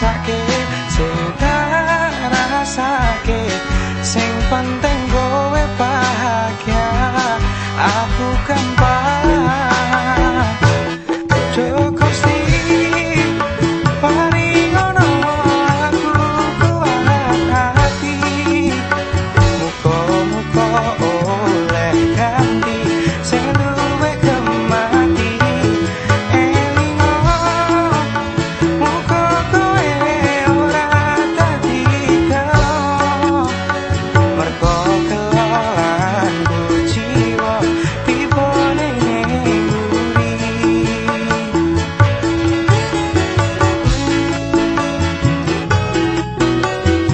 ataque. Soca